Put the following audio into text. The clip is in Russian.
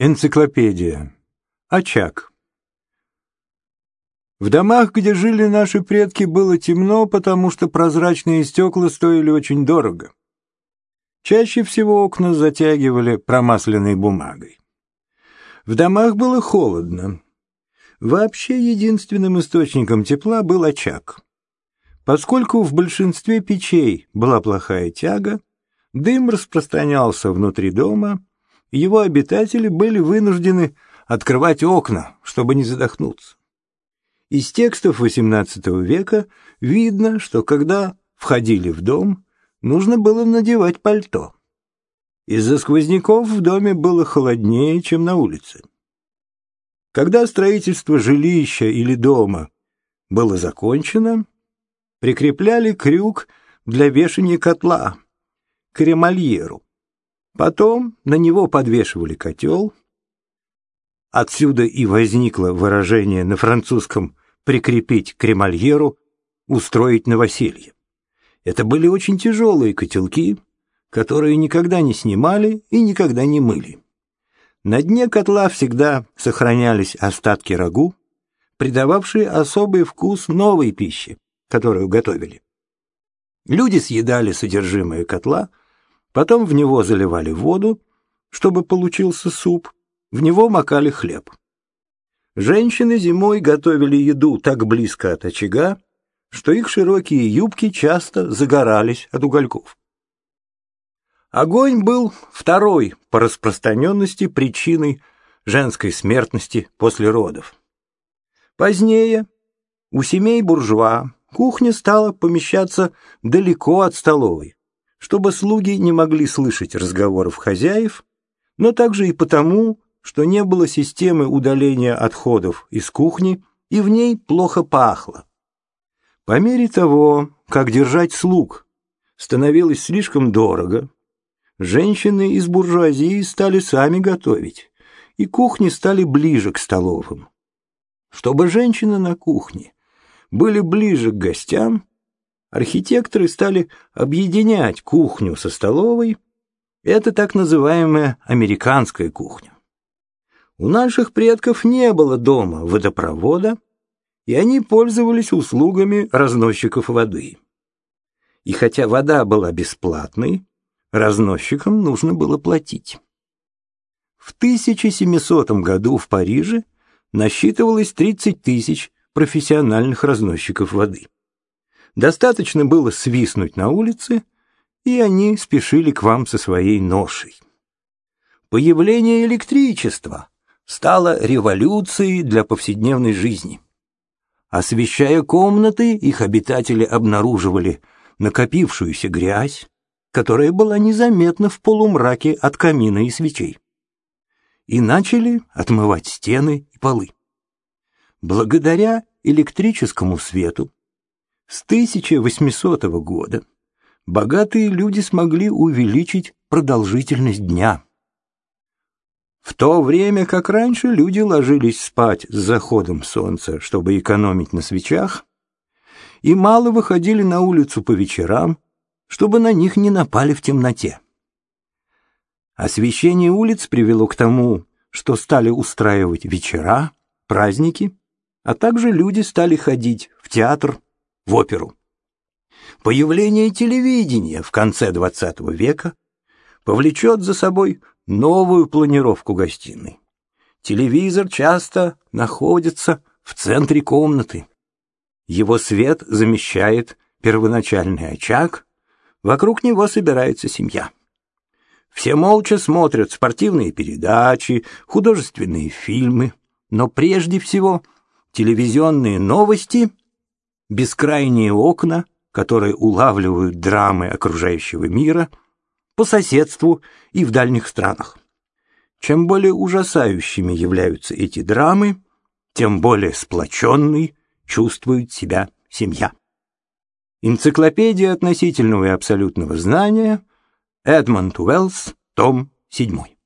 Энциклопедия. Очаг. В домах, где жили наши предки, было темно, потому что прозрачные стекла стоили очень дорого. Чаще всего окна затягивали промасленной бумагой. В домах было холодно. Вообще единственным источником тепла был очаг. Поскольку в большинстве печей была плохая тяга, дым распространялся внутри дома, его обитатели были вынуждены открывать окна, чтобы не задохнуться. Из текстов XVIII века видно, что когда входили в дом, нужно было надевать пальто. Из-за сквозняков в доме было холоднее, чем на улице. Когда строительство жилища или дома было закончено, прикрепляли крюк для вешания котла, кремальеру. Потом на него подвешивали котел. Отсюда и возникло выражение на французском «прикрепить кремальеру», «устроить новоселье». Это были очень тяжелые котелки, которые никогда не снимали и никогда не мыли. На дне котла всегда сохранялись остатки рагу, придававшие особый вкус новой пище, которую готовили. Люди съедали содержимое котла, Потом в него заливали воду, чтобы получился суп, в него макали хлеб. Женщины зимой готовили еду так близко от очага, что их широкие юбки часто загорались от угольков. Огонь был второй по распространенности причиной женской смертности после родов. Позднее у семей буржуа кухня стала помещаться далеко от столовой, чтобы слуги не могли слышать разговоров хозяев, но также и потому, что не было системы удаления отходов из кухни, и в ней плохо пахло. По мере того, как держать слуг становилось слишком дорого, женщины из буржуазии стали сами готовить, и кухни стали ближе к столовым. Чтобы женщины на кухне были ближе к гостям, архитекторы стали объединять кухню со столовой. Это так называемая американская кухня. У наших предков не было дома водопровода, и они пользовались услугами разносчиков воды. И хотя вода была бесплатной, разносчикам нужно было платить. В 1700 году в Париже насчитывалось 30 тысяч профессиональных разносчиков воды. Достаточно было свистнуть на улице, и они спешили к вам со своей ношей. Появление электричества стало революцией для повседневной жизни. Освещая комнаты, их обитатели обнаруживали накопившуюся грязь, которая была незаметна в полумраке от камина и свечей, и начали отмывать стены и полы. Благодаря электрическому свету с 1800 года богатые люди смогли увеличить продолжительность дня. В то время, как раньше, люди ложились спать с заходом солнца, чтобы экономить на свечах, и мало выходили на улицу по вечерам, чтобы на них не напали в темноте. Освещение улиц привело к тому, что стали устраивать вечера, праздники, а также люди стали ходить в театр, в оперу. Появление телевидения в конце XX века повлечет за собой новую планировку гостиной. Телевизор часто находится в центре комнаты. Его свет замещает первоначальный очаг, вокруг него собирается семья. Все молча смотрят спортивные передачи, художественные фильмы, но прежде всего телевизионные новости бескрайние окна, которые улавливают драмы окружающего мира по соседству и в дальних странах. Чем более ужасающими являются эти драмы, тем более сплоченной чувствует себя семья. Энциклопедия относительного и абсолютного знания, Эдмонд Уэллс, том 7.